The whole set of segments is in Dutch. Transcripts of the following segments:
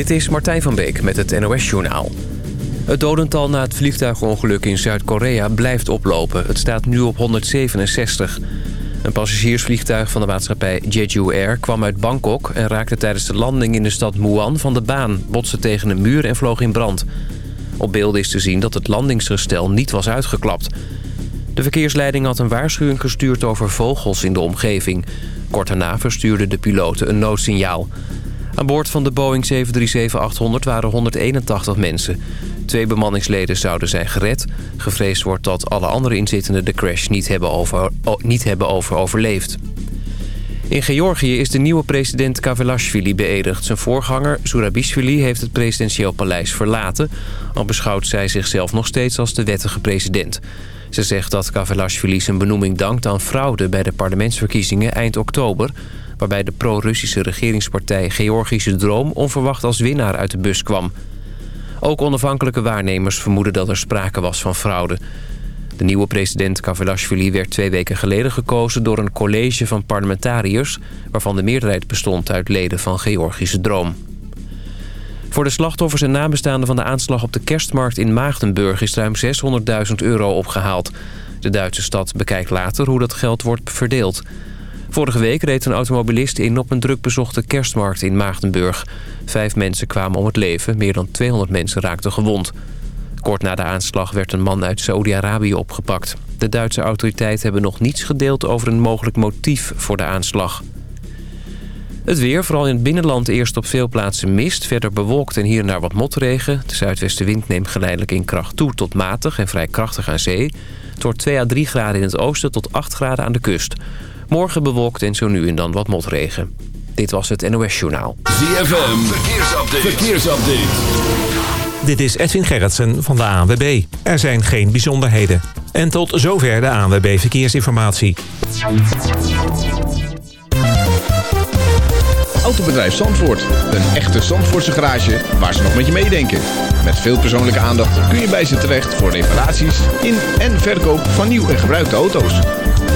Dit is Martijn van Beek met het NOS-journaal. Het dodental na het vliegtuigongeluk in Zuid-Korea blijft oplopen. Het staat nu op 167. Een passagiersvliegtuig van de maatschappij Jeju Air kwam uit Bangkok... en raakte tijdens de landing in de stad Muan van de baan... botste tegen een muur en vloog in brand. Op beelden is te zien dat het landingsgestel niet was uitgeklapt. De verkeersleiding had een waarschuwing gestuurd over vogels in de omgeving. Kort daarna verstuurde de piloten een noodsignaal. Aan boord van de Boeing 737-800 waren 181 mensen. Twee bemanningsleden zouden zijn gered. Gevreesd wordt dat alle andere inzittenden de crash niet hebben, over, niet hebben over overleefd. In Georgië is de nieuwe president Kavelashvili beëdigd. Zijn voorganger, Surabishvili, heeft het presidentieel paleis verlaten... al beschouwt zij zichzelf nog steeds als de wettige president. Ze zegt dat Kavelashvili zijn benoeming dankt aan fraude... bij de parlementsverkiezingen eind oktober... waarbij de pro-Russische regeringspartij Georgische Droom... onverwacht als winnaar uit de bus kwam. Ook onafhankelijke waarnemers vermoeden dat er sprake was van fraude... De nieuwe president Kavelashvili werd twee weken geleden gekozen... door een college van parlementariërs... waarvan de meerderheid bestond uit leden van Georgische Droom. Voor de slachtoffers en nabestaanden van de aanslag op de kerstmarkt in Maagdenburg... is ruim 600.000 euro opgehaald. De Duitse stad bekijkt later hoe dat geld wordt verdeeld. Vorige week reed een automobilist in op een drukbezochte kerstmarkt in Maagdenburg. Vijf mensen kwamen om het leven, meer dan 200 mensen raakten gewond. Kort na de aanslag werd een man uit Saoedi-Arabië opgepakt. De Duitse autoriteiten hebben nog niets gedeeld over een mogelijk motief voor de aanslag. Het weer, vooral in het binnenland eerst op veel plaatsen mist. Verder bewolkt en hier en daar wat motregen. De zuidwestenwind neemt geleidelijk in kracht toe tot matig en vrij krachtig aan zee. Het wordt 2 à 3 graden in het oosten tot 8 graden aan de kust. Morgen bewolkt en zo nu en dan wat motregen. Dit was het NOS Journaal. ZFM, verkeersupdate. verkeersupdate. Dit is Edwin Gerritsen van de ANWB. Er zijn geen bijzonderheden. En tot zover de ANWB Verkeersinformatie. Autobedrijf Zandvoort. Een echte Zandvoortse garage waar ze nog met je meedenken. Met veel persoonlijke aandacht kun je bij ze terecht voor reparaties in en verkoop van nieuw en gebruikte auto's.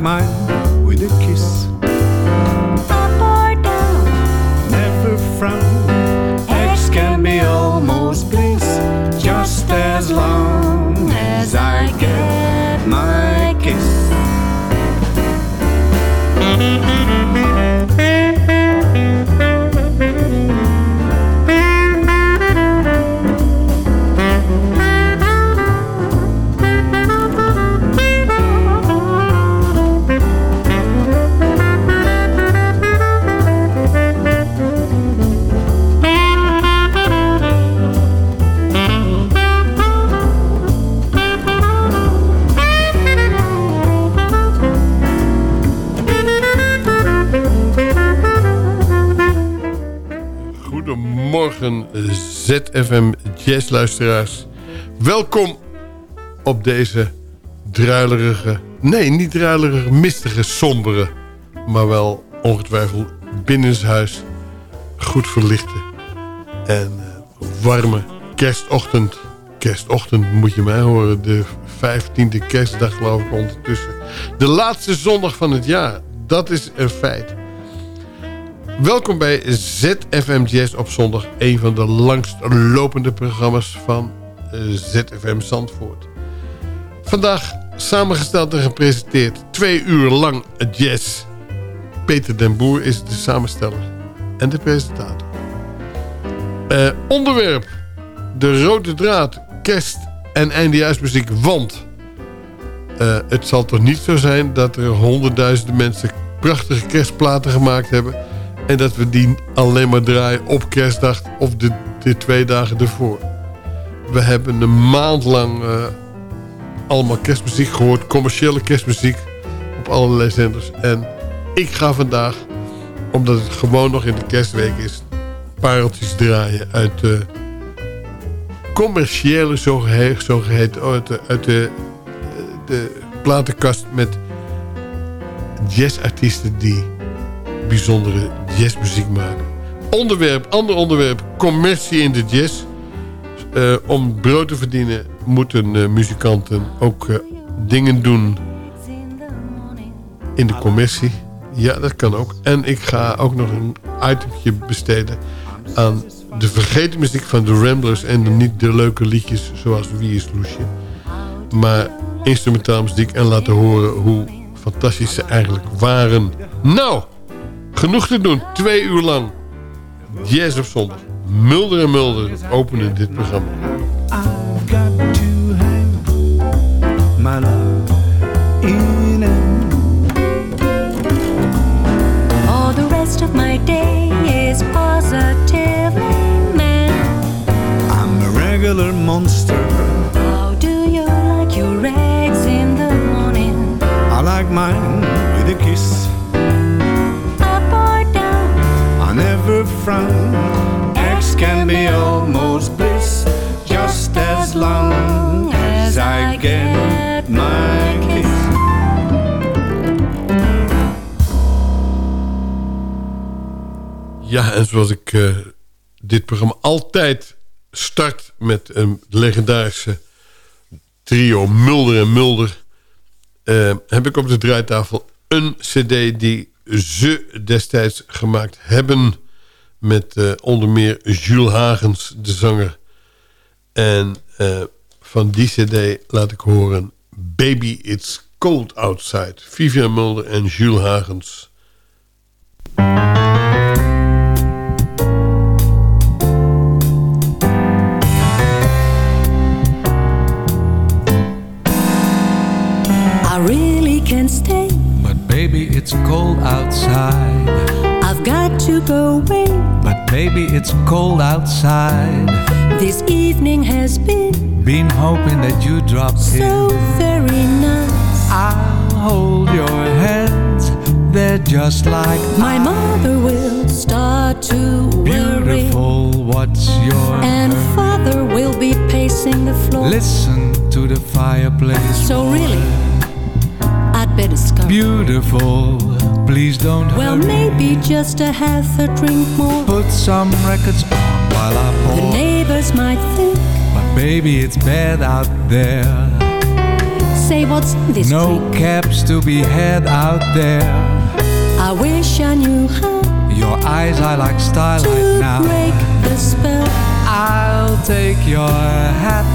ZFM Jazzluisteraars. Welkom op deze druilerige... Nee, niet druilerige, mistige, sombere... maar wel ongetwijfeld binnenshuis goed verlichte... en uh, warme kerstochtend. Kerstochtend moet je mij horen. De 15e kerstdag geloof ik ondertussen. De laatste zondag van het jaar. Dat is een feit. Welkom bij ZFM Jazz op zondag. Een van de langst lopende programma's van eh, ZFM Zandvoort. Vandaag samengesteld en gepresenteerd. Twee uur lang jazz. Peter den Boer is de samensteller en de presentator. Uh, onderwerp. De rode draad, kerst en eindejaarsmuziek. Want uh, het zal toch niet zo zijn dat er honderdduizenden mensen prachtige kerstplaten gemaakt hebben... en dat we die alleen maar draaien op kerstdag of de, de twee dagen ervoor. We hebben een maand lang uh, allemaal kerstmuziek gehoord. Commerciële kerstmuziek op allerlei zenders. En ik ga vandaag, omdat het gewoon nog in de kerstweek is... pareltjes draaien uit de commerciële zogeheten... Zo uit de, uit de, de platenkast met jazzartiesten... die bijzondere jazzmuziek maken. Onderwerp, ander onderwerp, commercie in de jazz... Uh, om brood te verdienen moeten uh, muzikanten ook uh, dingen doen in de commercie. Ja, dat kan ook. En ik ga ook nog een itemje besteden aan de vergeten muziek van de Ramblers... en niet de leuke liedjes zoals Wie is Loesje. Maar instrumentaal muziek en laten horen hoe fantastisch ze eigenlijk waren. Nou, genoeg te doen. Twee uur lang. Jazz op zondag. Mulder en Mulder openen dit programma. All the rest of my day is positively man. I'm a regular monster. How do you like your eggs in the morning? I like mine be almost bliss just as long as I get my kiss. Ja, en zoals ik uh, dit programma altijd start met een legendarische trio Mulder en Mulder... Uh, heb ik op de draaitafel een cd die ze destijds gemaakt hebben met uh, onder meer Jules Hagens, de zanger. En uh, van die cd laat ik horen... Baby It's Cold Outside. Vivian Mulder en Jules Hagens. I really can't stay. But baby, it's cold outside. I've got to go away. But baby, it's cold outside. This evening has been been hoping that you drop so in. very nice. I'll hold your hands. They're just like my mother will start to Beautiful, worry. what's your and hurry? father will be pacing the floor. Listen to the fireplace. So really, I'd better scurry. Beautiful Please don't Well, hurry. maybe just a half a drink more. Put some records on while I pour. The neighbors might think. But baby, it's bad out there. Say what's this No drink? cabs to be had out there. I wish I knew how Your eyes are like starlight to now. break the spell. I'll take your hat.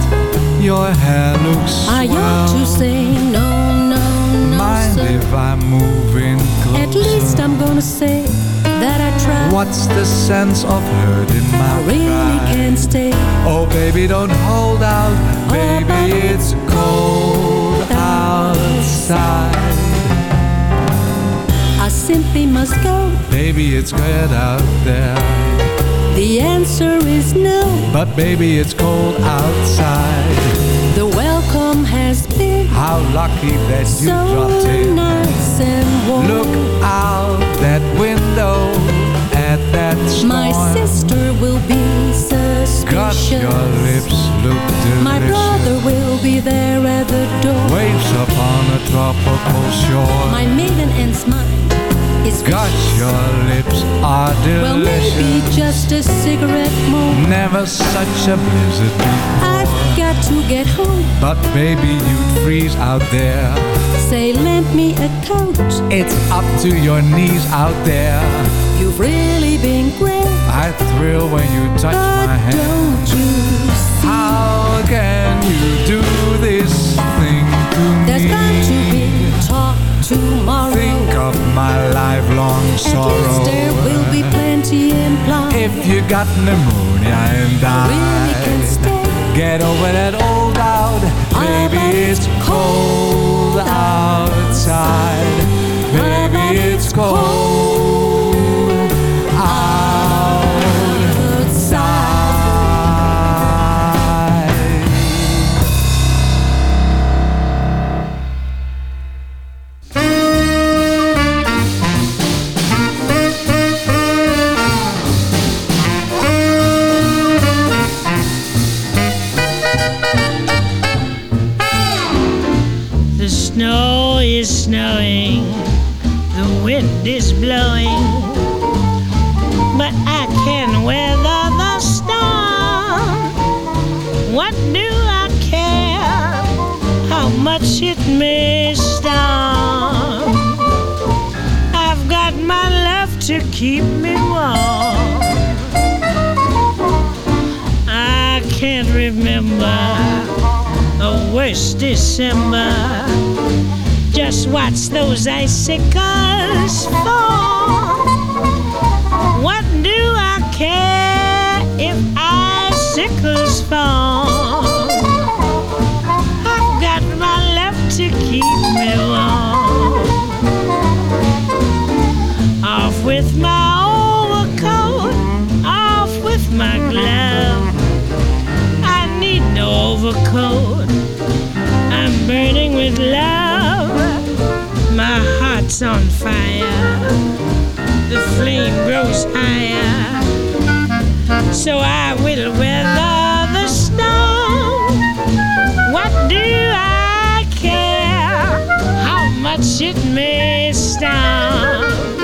Your hair looks I swell. ought to say no, no, no, Mind sir. if I'm moving closer? At least I'm gonna say that I tried. What's the sense of hurting my I really pride? can't stay. Oh, baby, don't hold out. Baby, but it's cold outside. I simply must go. Baby, it's good out there. The answer is no. But baby, it's cold outside. The welcome has been How lucky that you so dropped in. nice. Look out that window at that storm. My sister will be suspicious. Gosh, your lips look delicious. My brother will be there at the door. Waves upon a tropical shore. My maiden aunt's mine. It's Gosh, your lips are well, maybe just a cigarette more. Never such a blizzard before. I've to get home. But baby, you'd freeze out there. Say, lend me a coat. It's up to your knees out there. You've really been great, I thrill when you touch but my hand. don't you see? How can you do this thing to There's me? got to be talk tomorrow. Think of my lifelong At sorrow. least there will be plenty implied. If you got pneumonia and really can died, stay. Get over that old doubt. Baby, bet it's cold outside. Baby, it's cold keep me warm. I can't remember a worse December. Just watch those icicles fall. What do I care if icicles fall? Glove. I need no overcoat. I'm burning with love. My heart's on fire. The flame grows higher. So I will weather the storm. What do I care how much it may storm?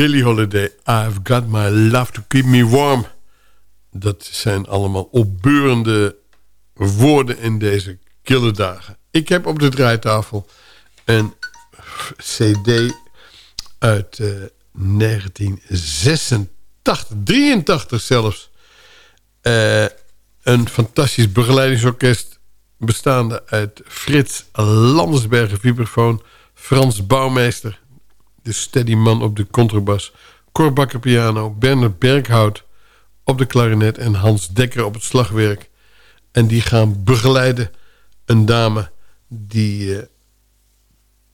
Billie Holiday, I've got my love to keep me warm. dat zijn allemaal opbeurende woorden in deze kille dagen. Ik heb op de draaitafel een cd uit eh, 1986, 83 zelfs. Eh, een fantastisch begeleidingsorkest bestaande uit Frits Landersbergen vibrafoon... Frans Bouwmeester, de steady man op de contrabas... Cor Bakker piano, Bernard Berghout op de klarinet... en Hans Dekker op het slagwerk. En die gaan begeleiden een dame die eh,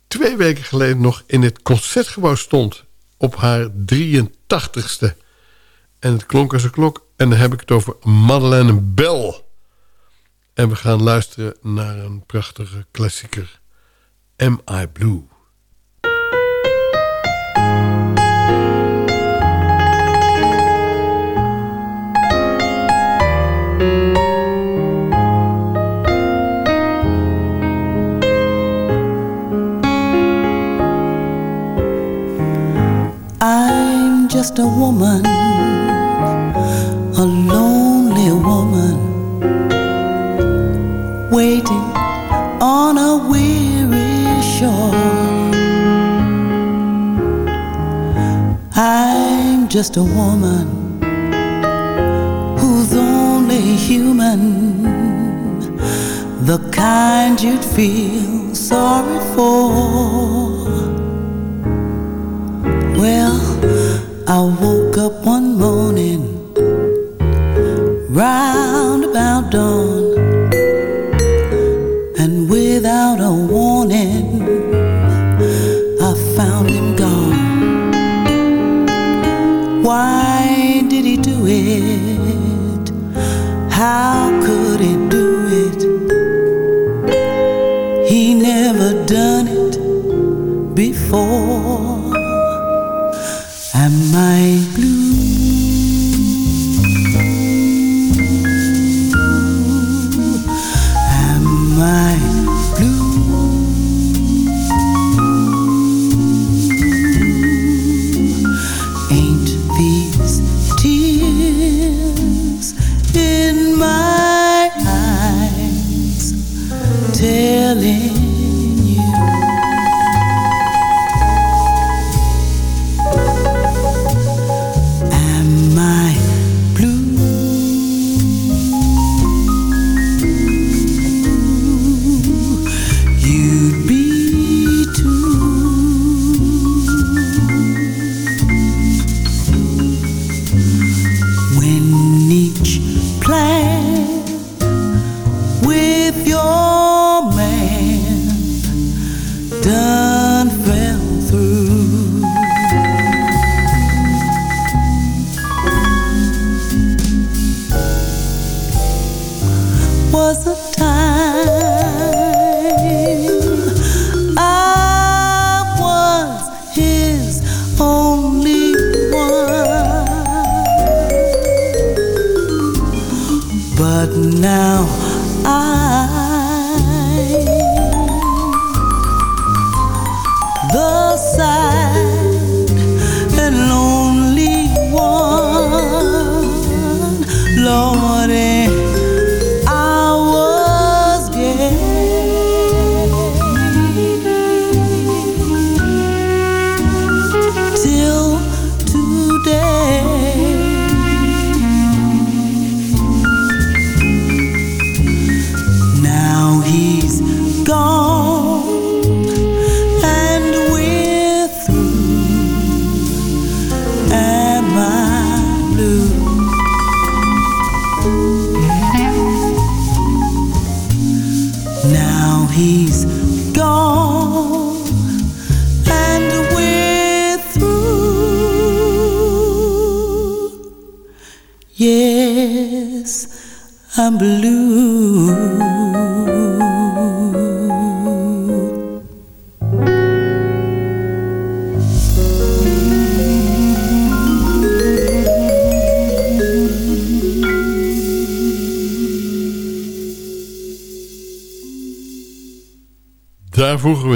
twee weken geleden nog in het Concertgebouw stond... op haar 83ste. En het klonk als een klok. En dan heb ik het over Madeleine Bell... En we gaan luisteren naar een prachtige klassieker. Am I Blue? Just a woman, a lonely woman, waiting on a weary shore. I'm just a woman who's only human, the kind you'd feel sorry for. Well, I woke up one morning round about dawn, and without a warning, I found him gone. Why did he do it? How could it?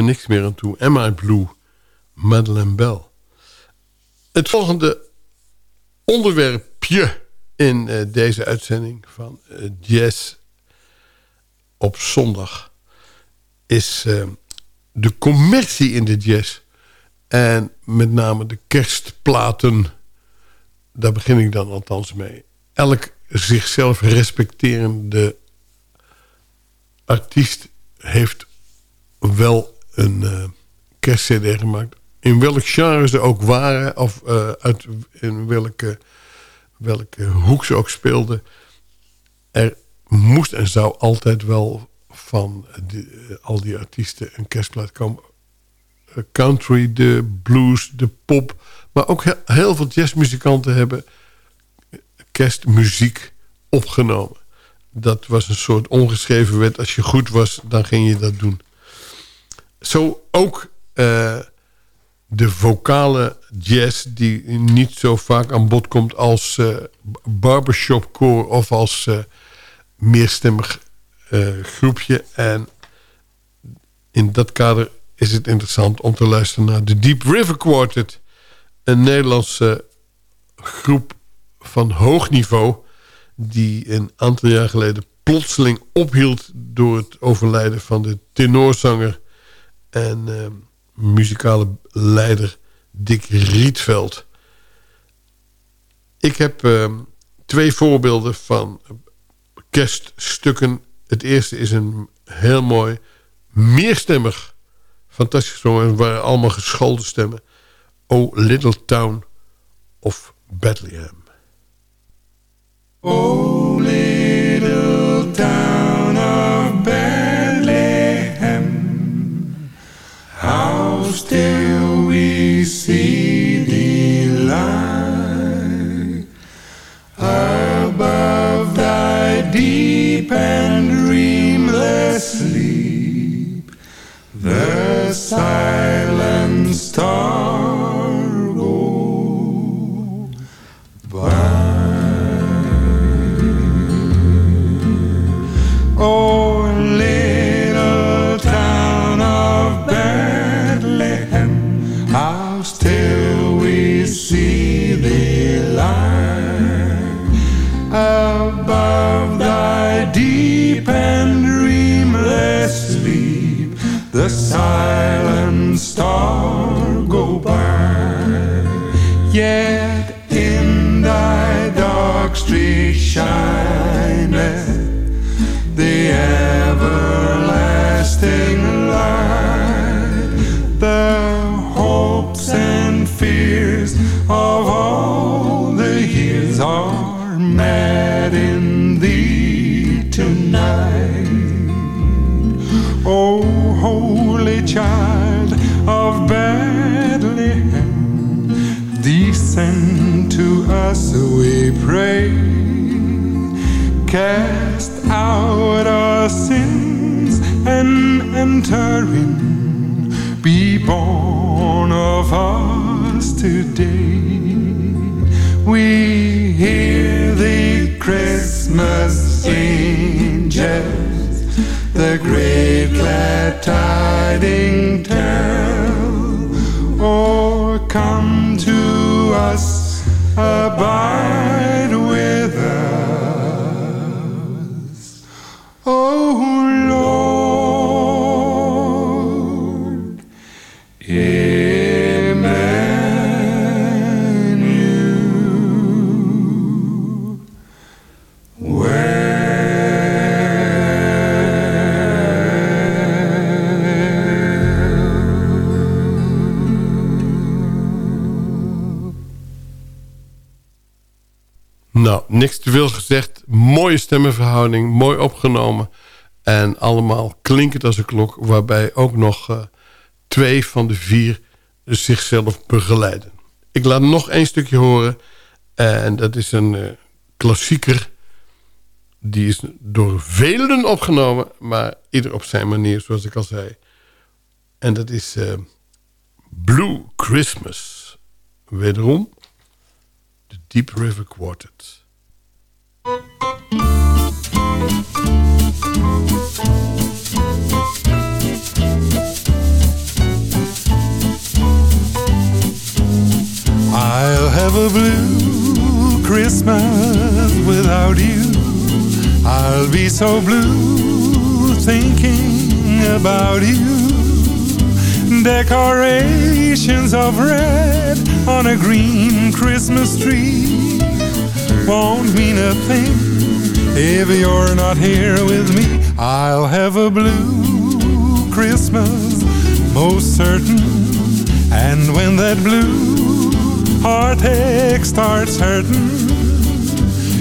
Niks meer aan toe. Am I Blue? Madeleine Bell. Het volgende onderwerpje in eh, deze uitzending van eh, Jazz op zondag is eh, de commercie in de jazz. En met name de kerstplaten. Daar begin ik dan althans mee. Elk zichzelf respecterende artiest heeft wel een uh, kerstcd gemaakt. In welk genre ze ook waren... of uh, uit, in welke, welke hoek ze ook speelden... er moest en zou altijd wel van die, al die artiesten een kerstplaat komen. Country, de blues, de pop. Maar ook heel veel jazzmuzikanten hebben kerstmuziek opgenomen. Dat was een soort ongeschreven wet. Als je goed was, dan ging je dat doen. Zo ook uh, de vocale jazz... die niet zo vaak aan bod komt als uh, barbershopcore... of als uh, meerstemmig groepje. En in dat kader is het interessant om te luisteren naar de Deep River Quartet. Een Nederlandse groep van hoog niveau... die een aantal jaar geleden plotseling ophield... door het overlijden van de tenorzanger en uh, muzikale leider Dick Rietveld. Ik heb uh, twee voorbeelden van kerststukken. Het eerste is een heel mooi, meerstemmig, fantastisch gezongen. waren allemaal geschoolde stemmen. Oh Little Town of Bethlehem. Oh how still we see the light above thy deep and dreamless sleep. The silent star The silent star go by, yet in thy dark street shineth the us, we pray. Cast out our sins and enter in. Be born of us today. We hear the Christmas angels, the great glad tiding tell. Or come to us, abide with us. Oh niks te veel gezegd. Mooie stemmenverhouding, mooi opgenomen. En allemaal klinkend als een klok. Waarbij ook nog uh, twee van de vier zichzelf begeleiden. Ik laat nog één stukje horen. En dat is een uh, klassieker. Die is door velen opgenomen. Maar ieder op zijn manier, zoals ik al zei. En dat is uh, Blue Christmas. Wederom de Deep River Quartet. I'll have a blue Christmas without you. I'll be so blue thinking about you. Decorations of red on a green Christmas tree won't mean a thing if you're not here with me. I'll have a blue Christmas, most certain. And when that blue heartache starts hurting,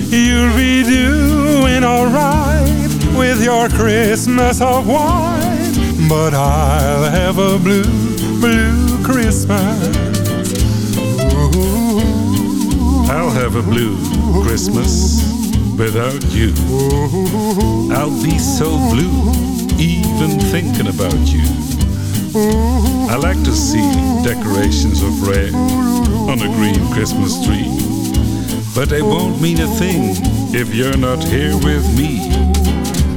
you'll be doing alright with your Christmas of white. But I'll have a blue, blue Christmas. I'll have a blue Christmas without you. I'll be so blue, even thinking about you. I like to see decorations of red on a green Christmas tree. But they won't mean a thing if you're not here with me.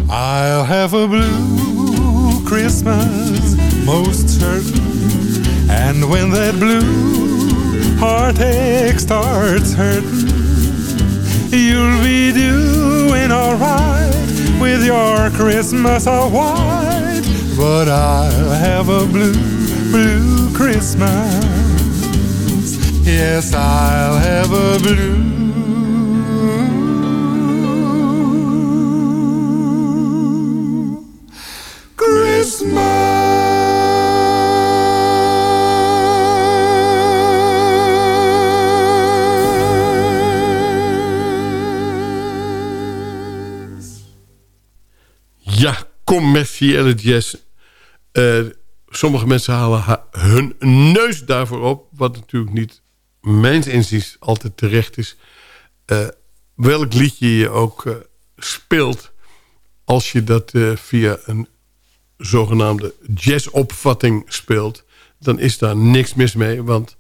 I'll have a blue Christmas, most certain. And when that blue heartache starts hurting, you'll be doing alright with your Christmas all white. But I'll have a blue, blue Christmas. Yes, I'll have a blue. Ja, commerciële jazz. Uh, sommige mensen halen hun neus daarvoor op. Wat natuurlijk niet mijns inziens altijd terecht is. Uh, welk liedje je ook uh, speelt... als je dat via een zogenaamde jazzopvatting speelt... dan is daar niks mis mee. Want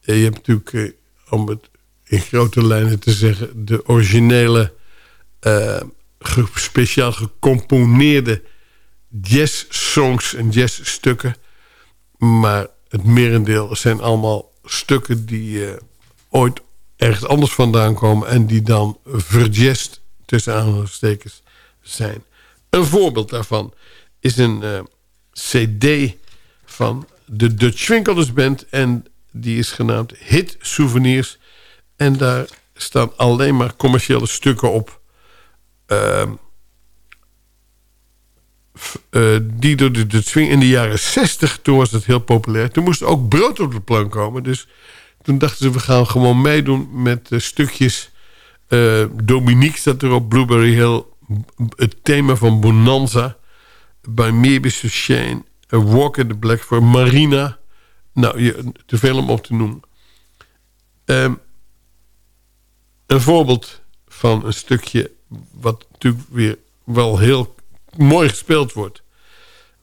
je hebt natuurlijk, om het in grote lijnen te zeggen... de originele speciaal gecomponeerde jazz-songs en jazzstukken. Maar het merendeel zijn allemaal stukken die uh, ooit ergens anders vandaan komen... en die dan verjest tussen aanhalingstekens zijn. Een voorbeeld daarvan is een uh, cd van de Dutch Winkelers Band... en die is genaamd Hit Souvenirs. En daar staan alleen maar commerciële stukken op... Uh, uh, die door de, de swing in de jaren 60, toen was dat heel populair. Toen moest ook brood op de plank komen. Dus toen dachten ze, we gaan gewoon meedoen met uh, stukjes. Uh, Dominique staat er op Blueberry Hill. Het thema van Bonanza. Bij Meebis Shane. Walk in the Black voor Marina. Nou, je, te veel om op te noemen. Um, een voorbeeld van een stukje wat natuurlijk weer wel heel mooi gespeeld wordt.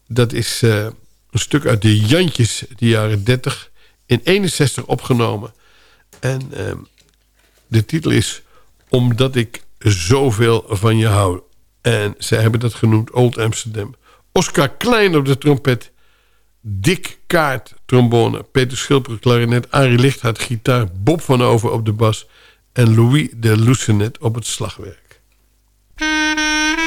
Dat is uh, een stuk uit de Jantjes, de jaren 30, in 61 opgenomen. En uh, de titel is Omdat ik zoveel van je hou. En zij hebben dat genoemd Old Amsterdam. Oscar Klein op de trompet. Dick Kaart, trombone. Peter Schilper, klarinet. Arie Lichthart, gitaar. Bob van Over op de bas. En Louis de Lucenet op het slagwerk. Ja,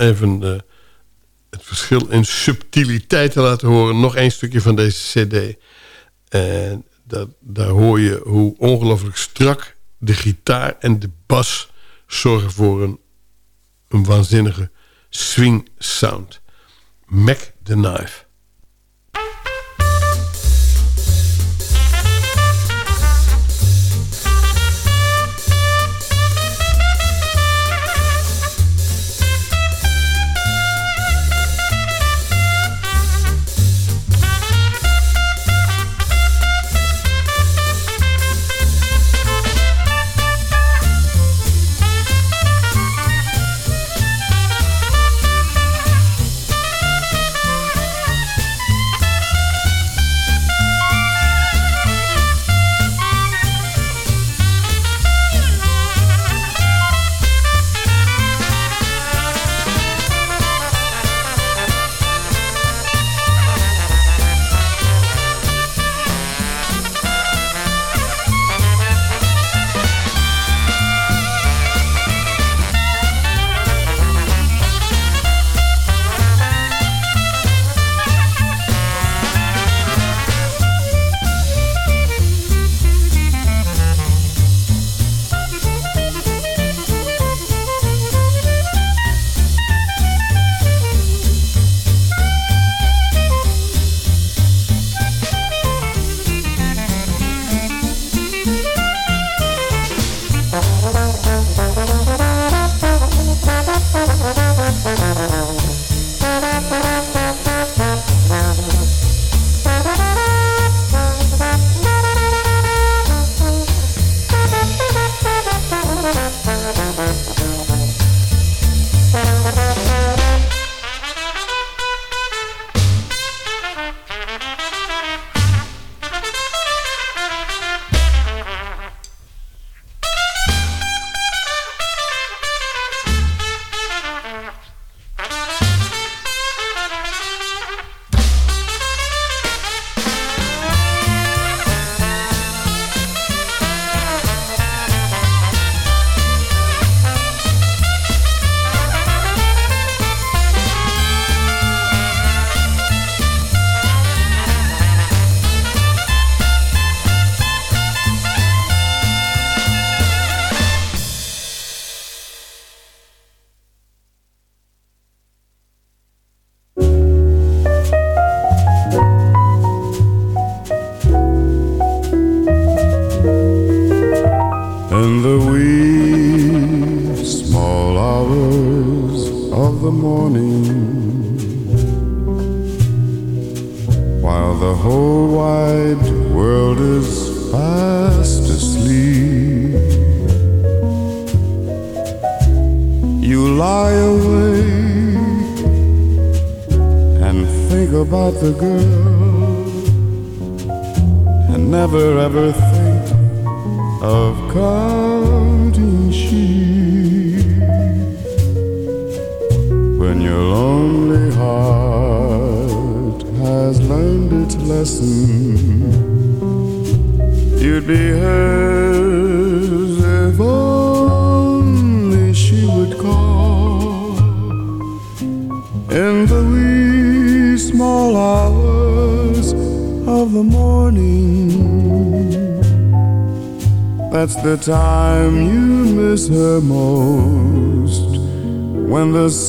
even eh, het verschil in subtiliteit te laten horen... nog één stukje van deze cd. En dat, daar hoor je hoe ongelooflijk strak de gitaar en de bas... zorgen voor een, een waanzinnige swing sound. Mac the Knife.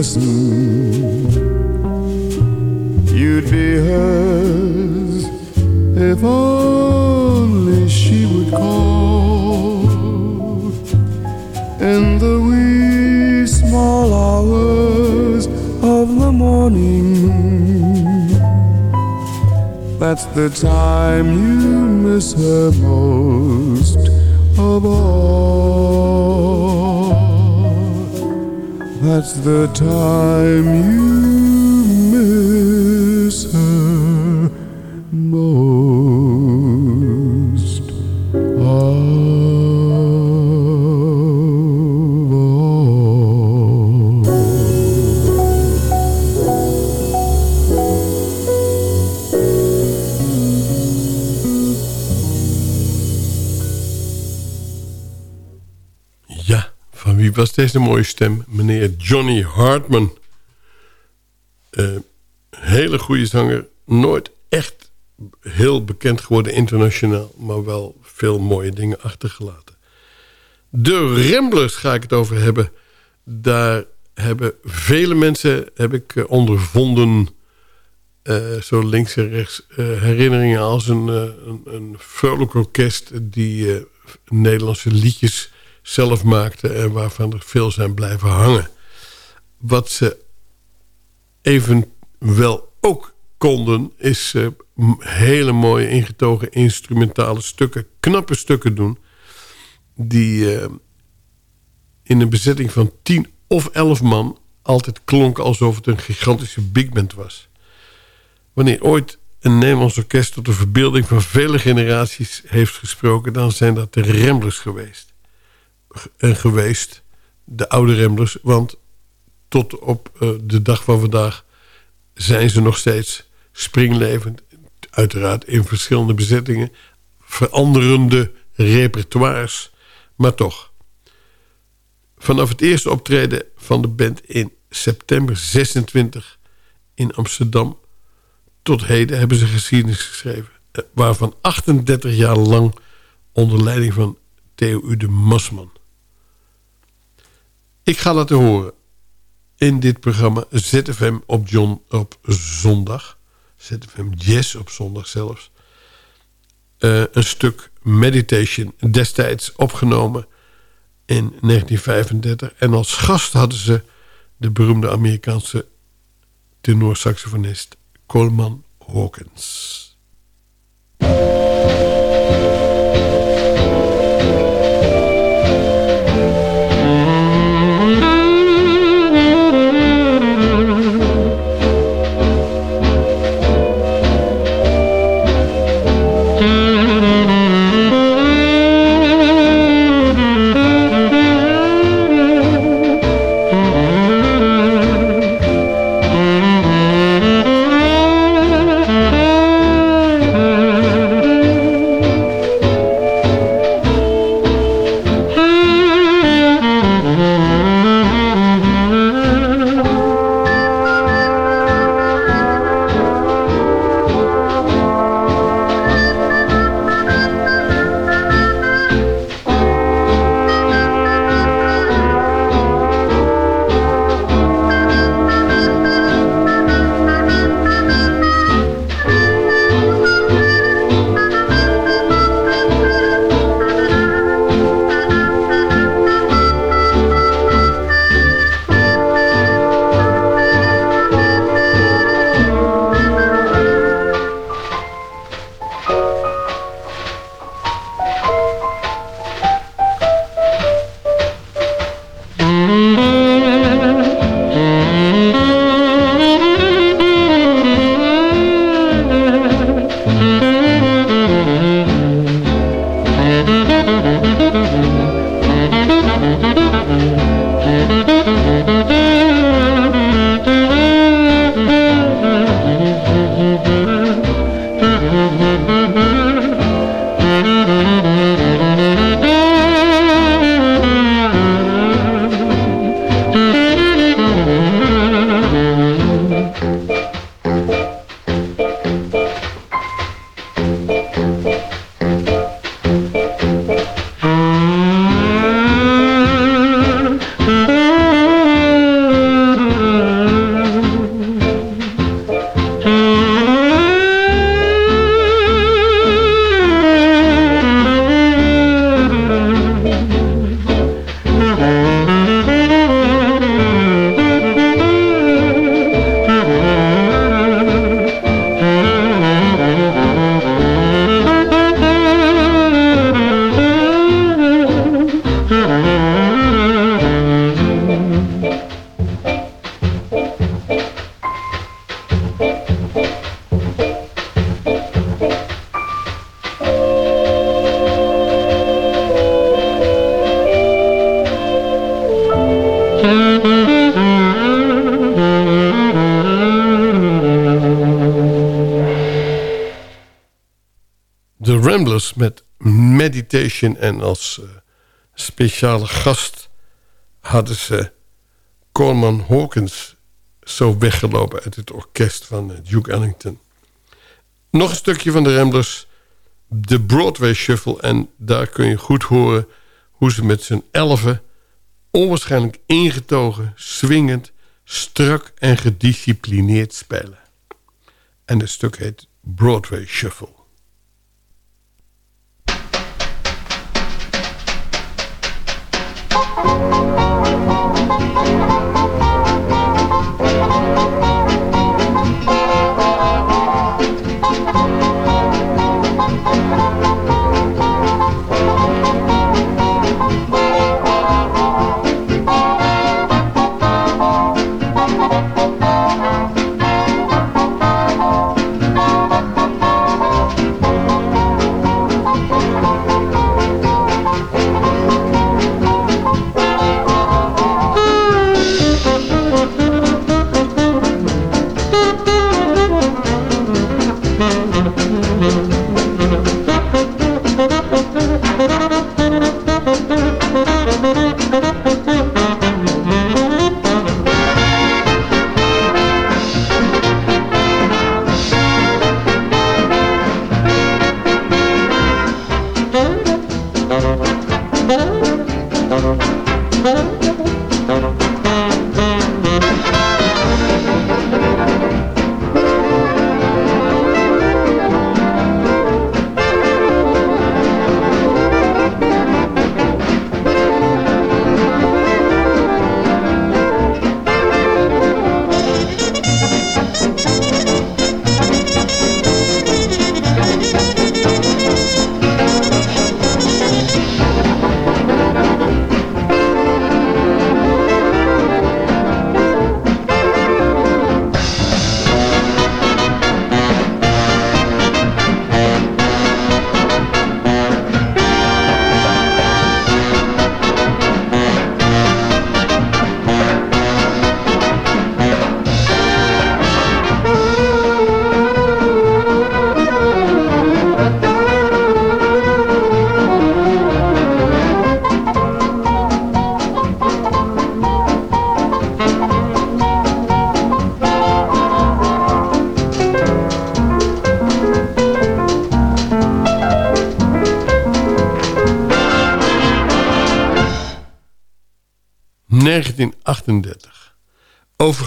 поздно That's the time you was deze mooie stem? Meneer Johnny Hartman. Eh, hele goede zanger. Nooit echt heel bekend geworden internationaal. Maar wel veel mooie dingen achtergelaten. De Ramblers ga ik het over hebben. Daar hebben vele mensen, heb ik eh, ondervonden... eh, zo links en rechts herinneringen als een, eh, een, een orkest... die Nederlandse liedjes zelf maakte... en waarvan er veel zijn blijven hangen. Wat ze evenwel ook konden... is m- hele mooie ingetogen instrumentale stukken... knappe stukken doen... die eh, in een bezetting van tien of elf man... altijd klonk alsof het een gigantische big band was. Wanneer ooit een Nederlands orkest... tot de verbeelding van vele generaties heeft gesproken... dan zijn dat de Ramblers geweest. Geweest, de oude Ramblers... want tot op eh, de dag van vandaag zijn ze nog steeds springlevend. Uiteraard in verschillende bezettingen. Veranderende repertoires. Maar toch. Vanaf het eerste optreden van de band in september 26 in Amsterdam... tot heden hebben ze geschiedenis geschreven. eh, Waarvan 38 jaar lang onder leiding van Theo Ude Masman. Ik ga laten horen in dit programma ZFM op, John, op zondag. ZFM Jazz op zondag zelfs. Eh, een stuk Meditation destijds opgenomen in 1935. En als gast hadden ze de beroemde Amerikaanse tenorsaxofonist Coleman Hawkins. En als eh, speciale gast hadden ze Coleman Hawkins zo weggelopen uit het orkest van eh, Duke Ellington. Nog een stukje van de Ramblers, de Broadway Shuffle. En daar kun je goed horen hoe ze met z'n elfen... onwaarschijnlijk ingetogen, swingend, strak en gedisciplineerd spelen. En het stuk heet Broadway Shuffle. Thank you.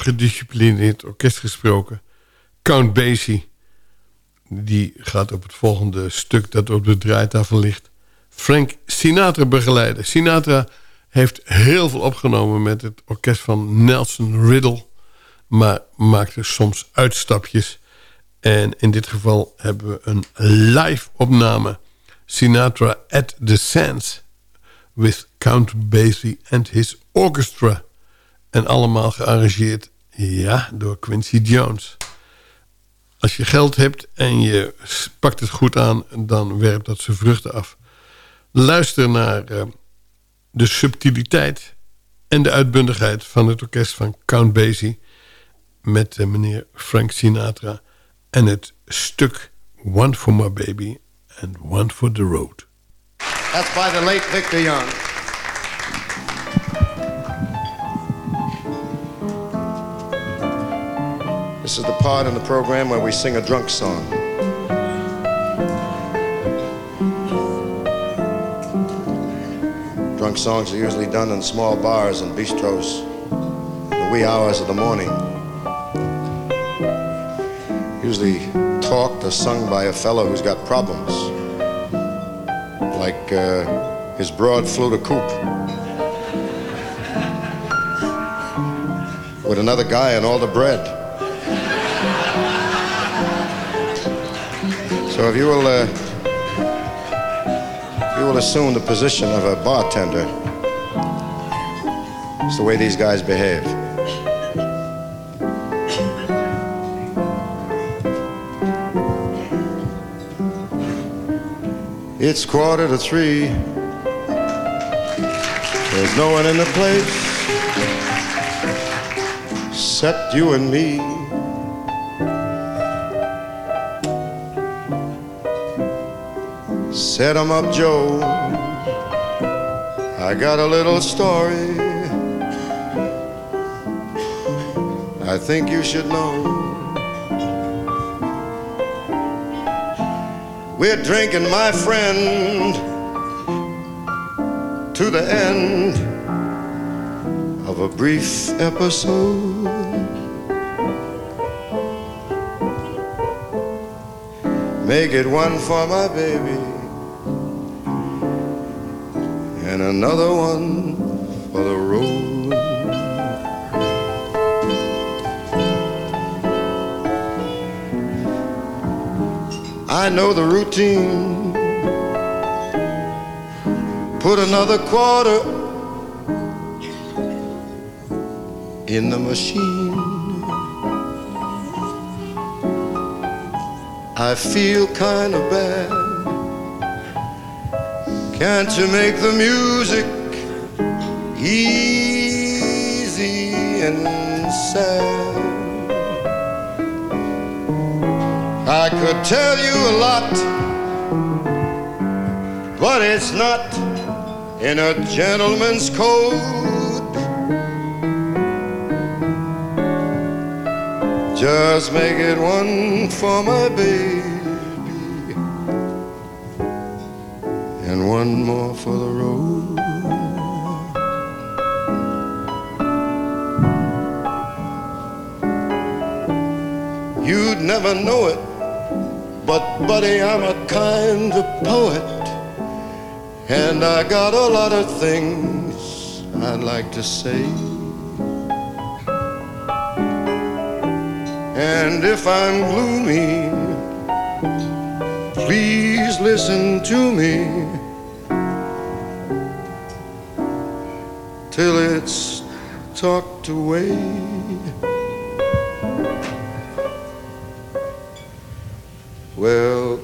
Gedisciplineerd orkest gesproken. Count Basie. Die gaat op het volgende stuk dat op de draaitafel ligt. Frank Sinatra begeleiden. Sinatra heeft heel veel opgenomen met het orkest van Nelson Riddle. Maar maakte soms uitstapjes. En in dit geval hebben we een live opname. Sinatra at the Sands. With Count Basie and his orchestra. En allemaal gearrangeerd, ja, door Quincy Jones. Als je geld hebt en je pakt het goed aan... dan werpt dat zijn vruchten af. Luister naar uh, de subtiliteit en de uitbundigheid... van het orkest van Count Basie... met uh, meneer Frank Sinatra... en het stuk One for My Baby and One for the Road. That's by the late Victor Young. This is the part in the program where we sing a drunk song. Drunk songs are usually done in small bars and bistros in the wee hours of the morning. Usually talked or sung by a fellow who's got problems, like uh, his broad flew to coop. With another guy and all the bread. So if you will, uh, you will assume the position of a bartender, it's the way these guys behave. It's quarter to three. There's no one in the place except you and me. Set 'em up, Joe. I got a little story I think you should know. We're drinking, my friend, to the end of a brief episode. Make it one for my baby another one for the road. I know the routine. Put another quarter in the machine. I feel kind of bad. Can't you make the music easy and sad? I could tell you a lot, but it's not in a gentleman's code. Just make it one for my baby one more for the road. You'd never know it, but buddy, I'm a kind of poet. And I got a lot of things I'd like to say. And if I'm gloomy, please listen to me till it's tucked away. Well,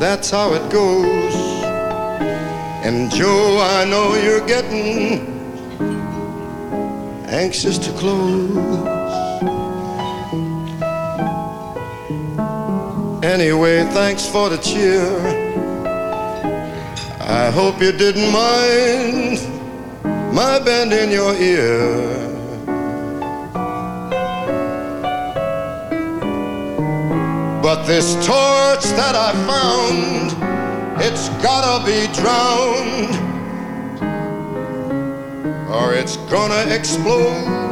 that's how it goes. And Joe, I know you're getting anxious to close. Anyway, thanks for the cheer. I hope you didn't mind my bend in your ear. But this torch that I found, it's gotta be drowned, or it's gonna explode.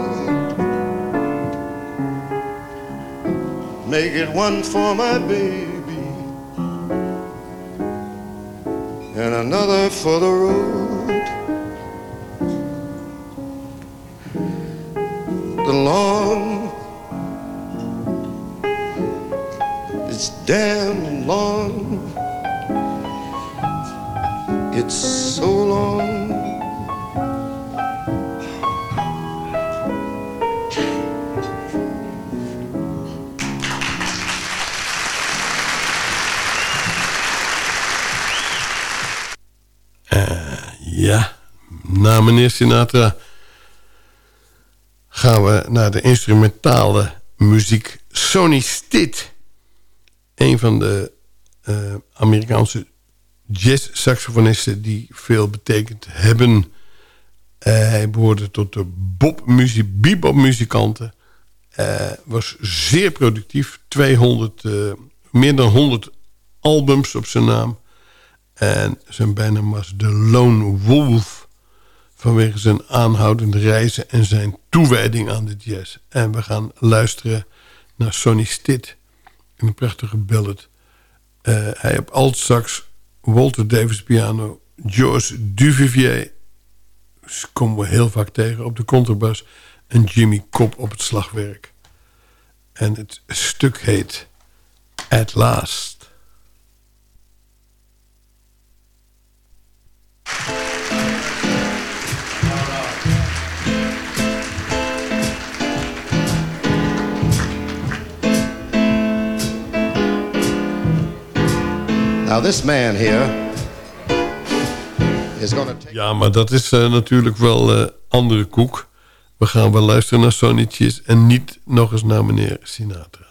Make it one for my baby, and another for the road. Meneer Sinatra gaan we naar de instrumentale muziek Sonny Stitt. Een van de eh, Amerikaanse jazz-saxofonisten die veel betekend hebben. Eh, hij behoorde tot de bebop-muzikanten. Was zeer productief. 200, meer dan 100 albums op zijn naam. En zijn bijnaam was de Lone Wolf. Vanwege zijn aanhoudende reizen en zijn toewijding aan de jazz. En we gaan luisteren naar Sonny Stitt. Een prachtige ballad. Uh, hij op alt sax, Walter Davis piano, George Duvivier... komen we heel vaak tegen op de contrabas... en Jimmy Cobb op het slagwerk. En het stuk heet At Last. Ja, maar dat is uh, natuurlijk wel uh, andere koek. We gaan wel luisteren naar Sonny en niet nog eens naar meneer Sinatra.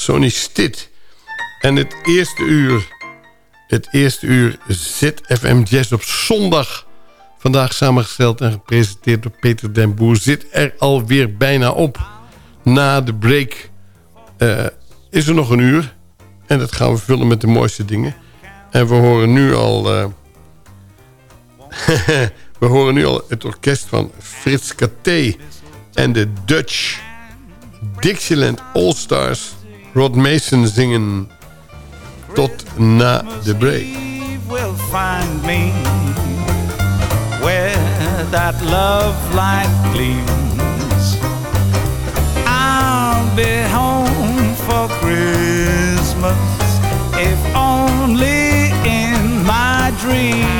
Sonny Stitt. En het eerste uur, het eerste uur ZFM Jazz op zondag. Vandaag samengesteld en gepresenteerd door Peter den Boer. Zit er alweer bijna op. Na de break eh, is er nog een uur. En dat gaan we vullen met de mooiste dingen. En we horen nu al... eh, we horen nu al het orkest van Frits Katé en de Dutch Dixieland All Stars Rod Mason zingen tot na de break. will find me where that love light gleams. I'll be home for Christmas if only in my dreams.